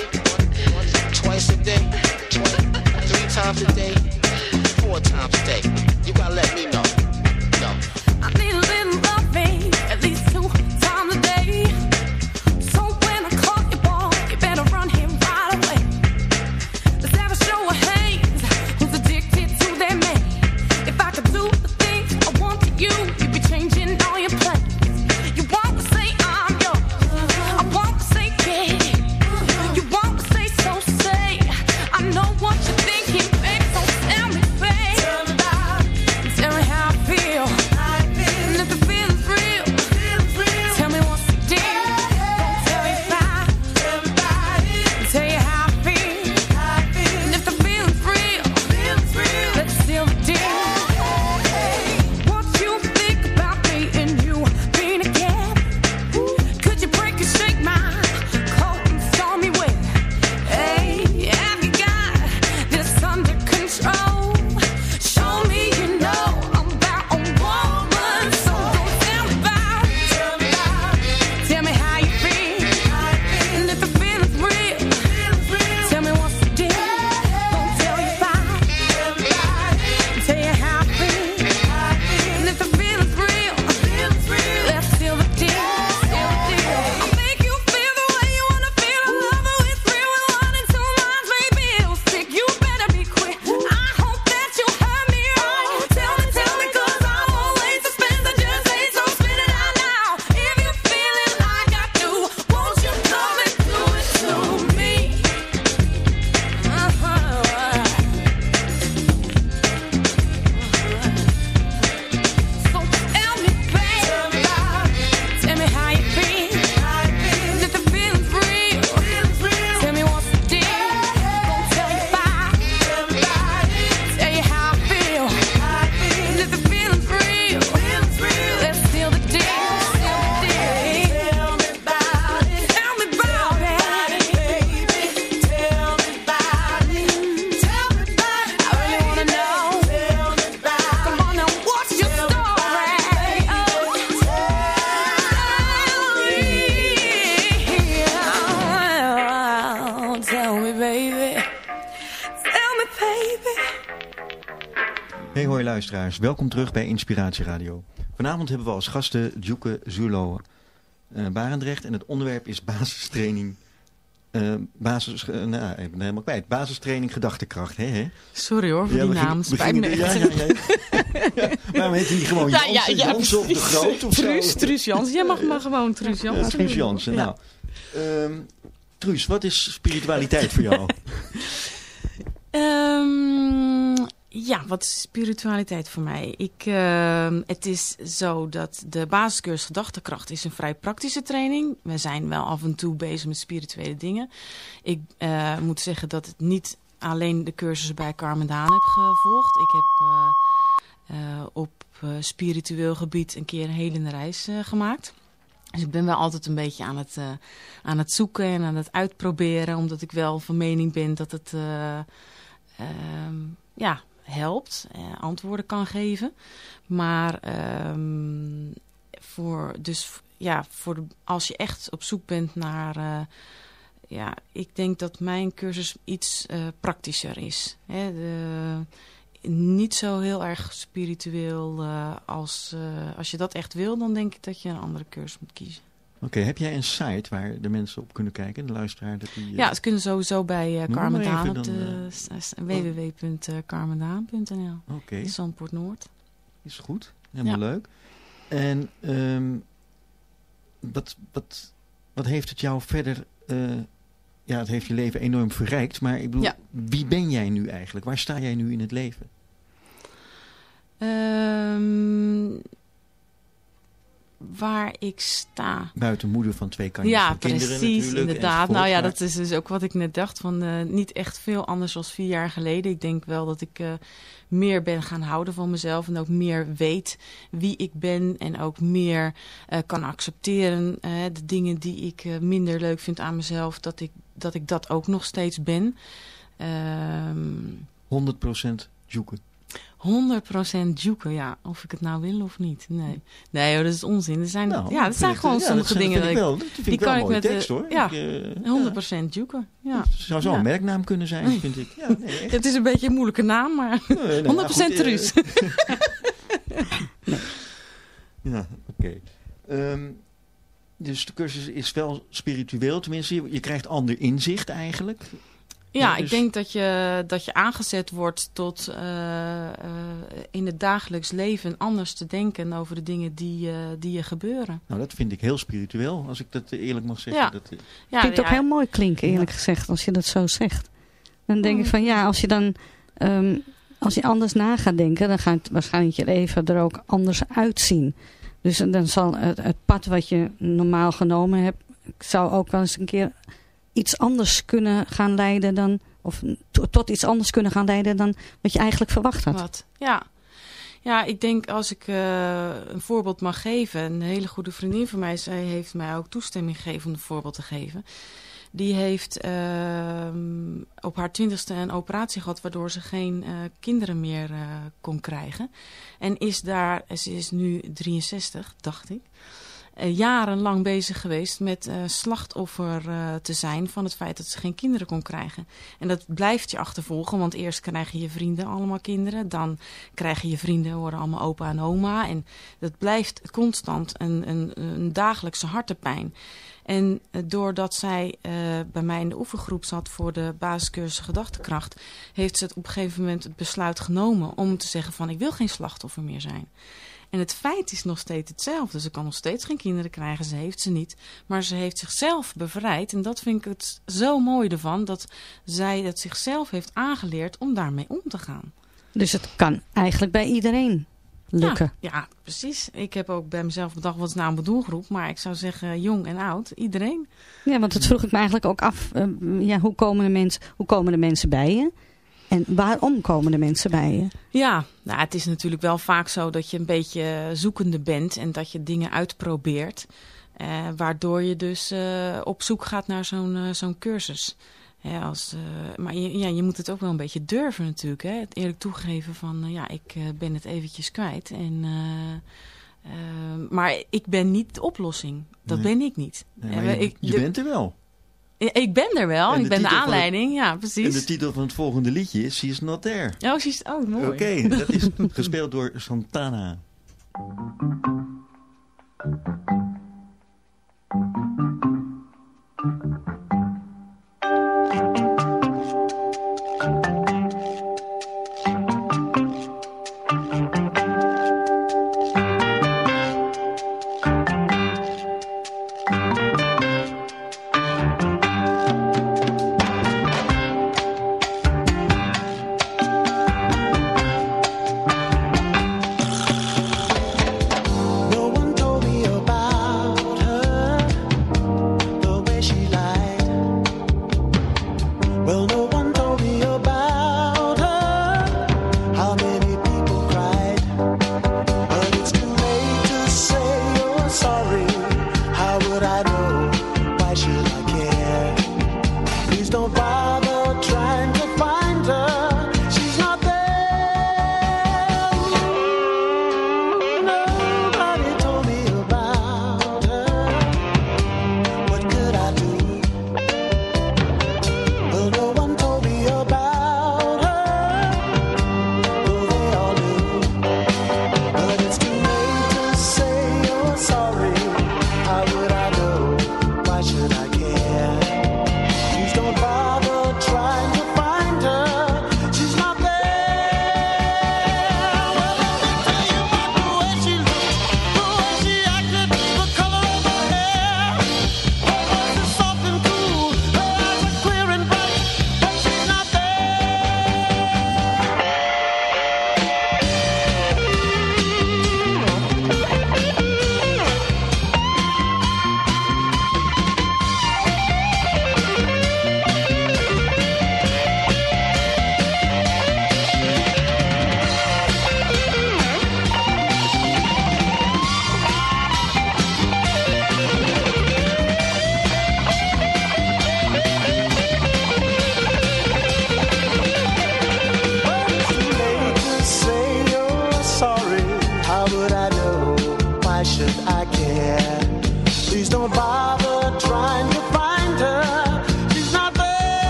Luisteraars, welkom terug bij Inspiratie Radio. Vanavond hebben we als gasten Djoeke Zulo eh Barendrecht en het onderwerp is basistraining. eh, basis, eh, nou, ik ben het helemaal kwijt. Basistraining gedachtekracht, hè? hè? Sorry hoor, voor Ja, die naam. Spijt me ja, ja, ja. Ja, Waarom heet hij niet gewoon Ja, Jansen, ja, ja, Jansen of de. Groot of zo? Truus, Jansen. Jij mag maar gewoon Truus Ja, Jansen. Truus Jansen. Ja. Nou, Truus, wat is spiritualiteit voor jou? Ehm, ja, wat is spiritualiteit voor mij? Ik, ehm, het is zo dat de basiscursus gedachtekracht is een vrij praktische training. We zijn wel af en toe bezig met spirituele dingen. Ik eh, moet zeggen dat het niet alleen de cursussen bij Carmen Daan heb gevolgd. Ik heb eh, eh, op spiritueel gebied een keer een hele reis gemaakt. Dus ik ben wel altijd een beetje aan het, aan het zoeken en aan het uitproberen. Omdat ik wel van mening ben dat het eh, ehm, ja, helpt, eh, antwoorden kan geven. Maar ehm, voor, dus, ja, voor de, als je echt op zoek bent naar... eh, ja, ik denk dat mijn cursus iets eh, praktischer is. Hè, de, niet zo heel erg spiritueel. als, als je dat echt wil, dan denk ik dat je een andere cursus moet kiezen. Oké, heb jij een site waar de mensen op kunnen kijken, de luisteraar? Dat die, eh, Ja, ze kunnen sowieso bij uh, Carmen maar Daan op eh, www.carmendaan.nl. Oké. Zandpoort Noord. Is goed, helemaal Ja. leuk. En ehm, wat, wat, wat heeft het jou verder... eh, ja, het heeft je leven enorm verrijkt. Maar ik bedoel, Ja. wie ben jij nu eigenlijk? Waar sta jij nu in het leven? Ehm, waar ik sta. Buiten moeder van twee kanjes Ja, precies, inderdaad. Nou ja, maar- dat is dus ook wat ik net dacht. Van, eh, niet echt veel anders dan vier jaar geleden. Ik denk wel dat ik eh, meer ben gaan houden van mezelf. En ook meer weet wie ik ben. En ook meer eh, kan accepteren. de dingen die ik minder leuk vind aan mezelf. Dat ik, dat ik dat ook nog steeds ben. Ehm 100% zoeken. 100% joeken, ja. Of ik het nou wil of niet. Nee, nee dat is onzin. Er zijn, Nou, ja, dat zijn gewoon ja, sommige vind dingen. ik dat wel- dat vind die ik wel kan een ik met tekst, hoor. Ja, Ik, eh, 100% joeken. Ja. Het zou zo Ja. een merknaam kunnen zijn, vind ik. Ja, nee. Het is een beetje een moeilijke naam, maar Nee, nee, 100% nou goed, truus. Ja, oké. Ehm, dus de cursus is wel spiritueel, tenminste, je, je krijgt ander inzicht eigenlijk. Ja, dus- ik denk dat je, dat je aangezet wordt tot eh, eh, in het dagelijks leven anders te denken over de dingen die, eh, die je gebeuren. Nou, dat vind ik heel spiritueel, als ik dat eerlijk mag zeggen. Ja. Dat, Ja, Vind ik ja. ook heel mooi klinken, eerlijk gezegd, als je dat zo zegt. Dan denk ik van ja, als je dan ehm, als je anders na gaat denken, dan gaat waarschijnlijk je leven er ook anders uitzien. Dus dan zal het, het pad wat je normaal genomen hebt, zou ook wel eens een keer iets anders kunnen gaan leiden dan, of to- tot iets anders kunnen gaan leiden dan wat je eigenlijk verwacht had. Wat? Ja. Ja, ik denk als ik eh, een voorbeeld mag geven. Een hele goede vriendin van mij, zij heeft mij ook toestemming gegeven om een voorbeeld te geven. Die heeft ehm, op haar twintigste een operatie gehad waardoor ze geen eh, kinderen meer eh, kon krijgen. En is daar, ze is nu 63, dacht ik. Eh, jarenlang bezig geweest met eh, slachtoffer eh, te zijn van het feit dat ze geen kinderen kon krijgen. En dat blijft je achtervolgen, want eerst krijgen je vrienden allemaal kinderen. Dan krijgen je vrienden, worden allemaal opa en oma. En dat blijft constant een, een, een dagelijkse hartepijn. En doordat zij bij mij in de oefengroep zat voor de basiscursus gedachtekracht, heeft ze op een gegeven moment het besluit genomen om te zeggen van ik wil geen slachtoffer meer zijn. En het feit is nog steeds hetzelfde. Ze kan nog steeds geen kinderen krijgen, ze heeft ze niet. Maar ze heeft zichzelf bevrijd. En dat vind ik het zo mooi ervan, dat zij het zichzelf heeft aangeleerd om daarmee om te gaan. Dus het kan eigenlijk bij iedereen lukken. Ja, ja, precies. Ik heb ook bij mezelf bedacht, wat is nou een doelgroep? Maar ik zou zeggen, jong en oud, iedereen. Ja, want dat vroeg ik me eigenlijk ook af. eh, ja, hoe, komen de mensen, hoe komen de mensen bij je? En waarom komen de mensen bij je? Ja, nou, het is natuurlijk wel vaak zo dat je een beetje zoekende bent en dat je dingen uitprobeert. Eh, waardoor je dus eh, op zoek gaat naar zo'n eh, zo'n cursus. Hè, als, eh, maar je, ja, je moet het ook wel een beetje durven natuurlijk. Hè? Het eerlijk toegeven van, eh, ja, ik eh, ben het eventjes kwijt. En, maar ik ben niet de oplossing. Dat Nee. ben ik niet. Nee, je, ik, je de- bent er wel. Ik ben er wel, En ik ben de het- aanleiding. Ja, En precies. de titel van het volgende liedje is She's Not There. Oh, precies. Oh, mooi. Oké, dat is gespeeld door Santana.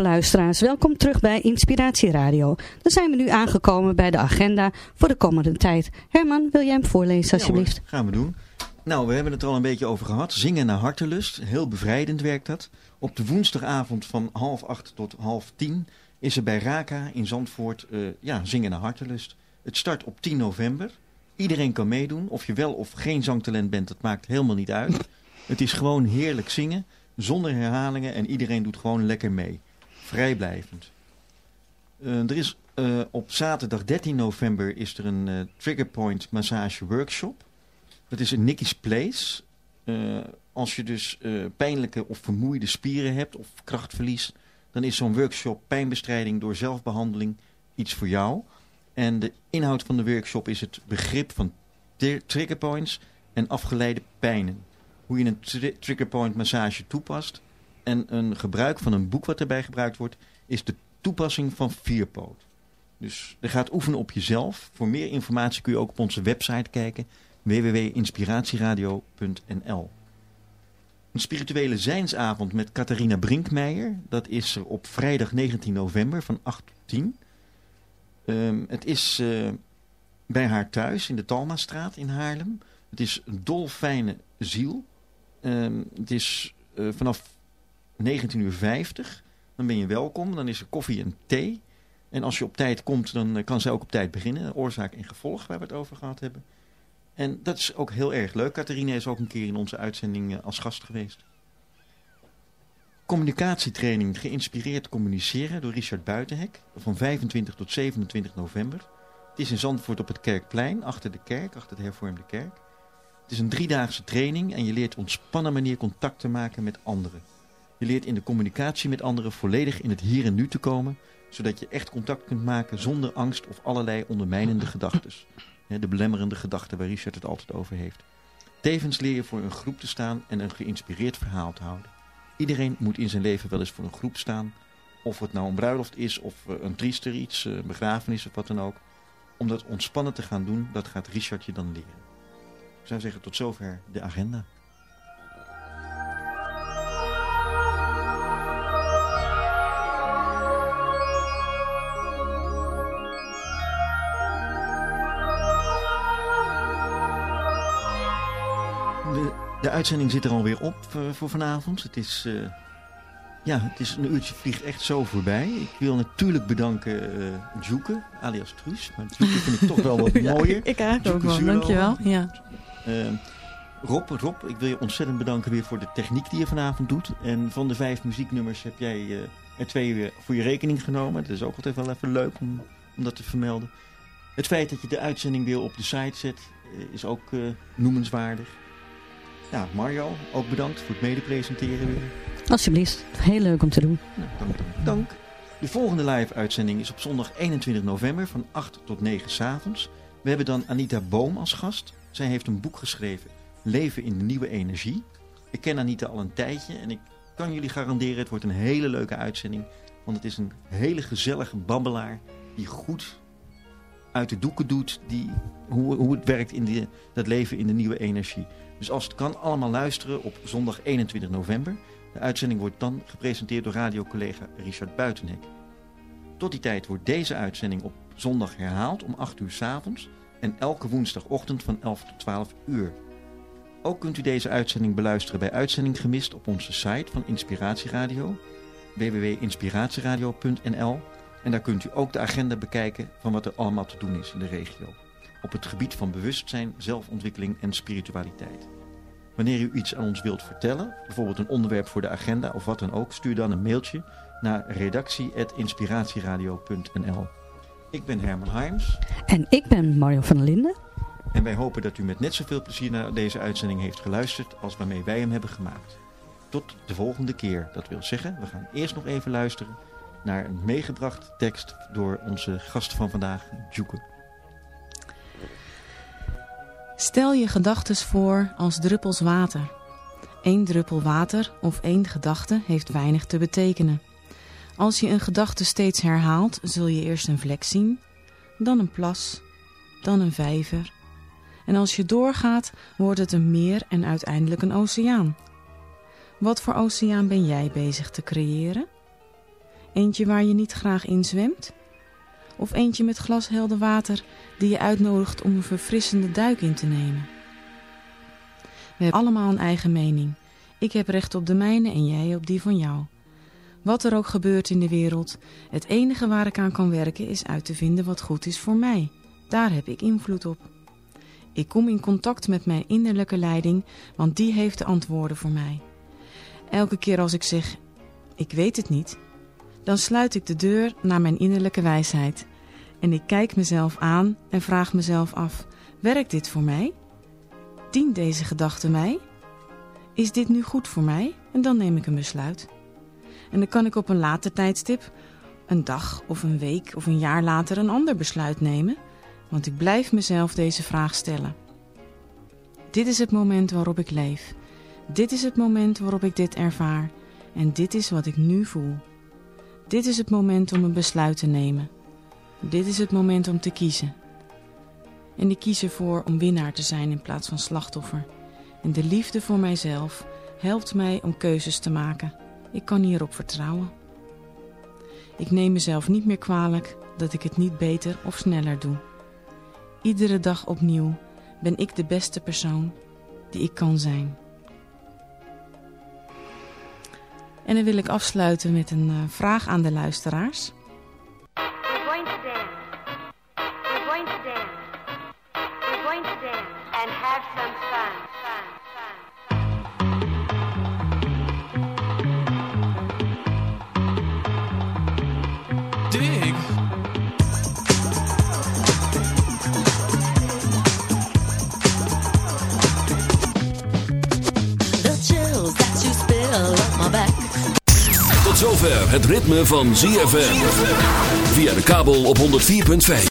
Lieve luisteraars, welkom terug bij Inspiratie Radio. Dan zijn we nu aangekomen bij de agenda voor de komende tijd. Herman, wil jij hem voorlezen alsjeblieft? Ja, gaan we doen. Nou, we hebben het er al een beetje over gehad. Zingen naar hartelust. Heel bevrijdend werkt dat. Op de woensdagavond van half acht tot half tien is er bij Raka in Zandvoort uh, ja, Zingen naar hartelust. Het start op 10 november. Iedereen kan meedoen. Of je wel of geen zangtalent bent, dat maakt helemaal niet uit. Het is gewoon heerlijk zingen, zonder herhalingen en iedereen doet gewoon lekker mee. Vrijblijvend. Uh, er is uh, op zaterdag 13 november is er een uh, Triggerpoint massage workshop. Dat is in Nicky's Place. als je dus pijnlijke of vermoeide spieren hebt of krachtverlies, dan is zo'n workshop pijnbestrijding door zelfbehandeling iets voor jou. En de inhoud van de workshop is het begrip van triggerpoints en afgeleide pijnen. Hoe je een tri triggerpoint massage toepast. En een gebruik van een boek wat erbij gebruikt wordt, is de toepassing van vierpoot. Dus je gaat oefenen op jezelf. Voor meer informatie kun je ook op onze website kijken. www.inspiratieradio.nl Een spirituele zijnsavond met Catharina Brinkmeijer. Dat is er op vrijdag 19 november van 8 tot 10. Um, het is uh, bij haar thuis in de Talmastraat in Haarlem. Het is een dolfijne ziel. Um, het is uh, vanaf 19.50 uur. Dan ben je welkom. Dan is er koffie en thee. En als je op tijd komt, dan uh, kan zij ook op tijd beginnen. Oorzaak en gevolg, waar we het over gehad hebben. En dat is ook heel erg leuk. Catharina is ook een keer in onze uitzending als gast geweest. Communicatietraining geïnspireerd communiceren door Richard Buitenhek van 25 tot 27 november. Het is in Zandvoort op het Kerkplein, achter de kerk, achter de hervormde kerk. Het is een driedaagse training en je leert ontspannen manier contact te maken met anderen. Je leert in de communicatie met anderen volledig in het hier en nu te komen, zodat je echt contact kunt maken zonder angst of allerlei ondermijnende gedachten. De belemmerende gedachten waar Richard het altijd over heeft. Tevens leer je voor een groep te staan en een geïnspireerd verhaal te houden. Iedereen moet in zijn leven wel eens voor een groep staan. Of het nou een bruiloft is of eh, een triester iets, een begrafenis of wat dan ook. Om dat ontspannen te gaan doen, dat gaat Richard je dan leren. Ik zou zeggen tot zover de agenda. Uitzending zit er alweer op uh, voor vanavond. Het is, uh, ja, het is een uurtje vliegt echt zo voorbij. Ik wil natuurlijk bedanken uh, Djoeke, alias Truus. Maar Djoeke vind ik toch wel wat mooier. ja, ik eigenlijk ook wel, dankjewel. Ja. Rob, Rob, ik wil je ontzettend bedanken weer voor de techniek die je vanavond doet. En van de vijf muzieknummers heb jij er twee weer voor je rekening genomen. Dat is ook altijd wel even leuk om, om dat te vermelden. Het feit dat je de uitzending weer op de site zet, is ook noemenswaardig. Ja, Mario, ook bedankt voor het medepresenteren weer. Alsjeblieft, heel leuk om te doen. Nou, dank, dank, dank. De volgende live-uitzending is op zondag 21 november van 8 tot 9 s avonds. We hebben dan Anita Boom als gast. Zij heeft een boek geschreven, Leven in de Nieuwe Energie. Ik ken Anita al een tijdje en ik kan jullie garanderen, het wordt een hele leuke uitzending. Want het is een hele gezellige babbelaar die goed uit de doeken doet die, hoe, hoe het werkt in die, dat leven in de nieuwe energie. Dus als het kan, allemaal luisteren op zondag 21 november. De uitzending wordt dan gepresenteerd door radiocollega Richard Buitenhek. Tot die tijd wordt deze uitzending op zondag herhaald om 8 uur s avonds en elke woensdagochtend van 11 tot 12 uur. Ook kunt u deze uitzending beluisteren bij Uitzending Gemist op onze site van Inspiratieradio, www.inspiratieradio.nl en daar kunt u ook de agenda bekijken van wat er allemaal te doen is in de regio op het gebied van bewustzijn, zelfontwikkeling en spiritualiteit. Wanneer u iets aan ons wilt vertellen, bijvoorbeeld een onderwerp voor de agenda of wat dan ook, stuur dan een mailtje naar redactie.inspiratieradio.nl Ik ben Herman Harms. En ik ben Mario van der Linden. En wij hopen dat u met net zoveel plezier naar deze uitzending heeft geluisterd als waarmee wij hem hebben gemaakt. Tot de volgende keer. Dat wil zeggen, we gaan eerst nog even luisteren naar een meegebracht tekst door onze gast van vandaag, Djoeke. Stel je gedachten voor als druppels water. Eén druppel water of één gedachte heeft weinig te betekenen. Als je een gedachte steeds herhaalt, zul je eerst een vlek zien, dan een plas, dan een vijver. En als je doorgaat, wordt het een meer en uiteindelijk een oceaan. Wat voor oceaan ben jij bezig te creëren? Eentje waar je niet graag in zwemt? Of eentje met glashelder water die je uitnodigt om een verfrissende duik in te nemen? We hebben allemaal een eigen mening. Ik heb recht op de mijne en jij op die van jou. Wat er ook gebeurt in de wereld, het enige waar ik aan kan werken is uit te vinden wat goed is voor mij. Daar heb ik invloed op. Ik kom in contact met mijn innerlijke leiding, want die heeft de antwoorden voor mij. Elke keer als ik zeg, ik weet het niet, dan sluit ik de deur naar mijn innerlijke wijsheid. En ik kijk mezelf aan en vraag mezelf af, werkt dit voor mij? Dient deze gedachte mij? Is dit nu goed voor mij? En dan neem ik een besluit. En dan kan ik op een later tijdstip, een dag of een week of een jaar later een ander besluit nemen, want ik blijf mezelf deze vraag stellen. Dit is het moment waarop ik leef. Dit is het moment waarop ik dit ervaar. En dit is wat ik nu voel. Dit is het moment om een besluit te nemen. Dit is het moment om te kiezen. En ik kies ervoor om winnaar te zijn in plaats van slachtoffer. En de liefde voor mijzelf helpt mij om keuzes te maken. Ik kan hierop vertrouwen. Ik neem mezelf niet meer kwalijk dat ik het niet beter of sneller doe. Iedere dag opnieuw ben ik de beste persoon die ik kan zijn. En dan wil ik afsluiten met een uh, vraag aan de luisteraars. Het ritme van ZFM. Via de kabel op 104.5.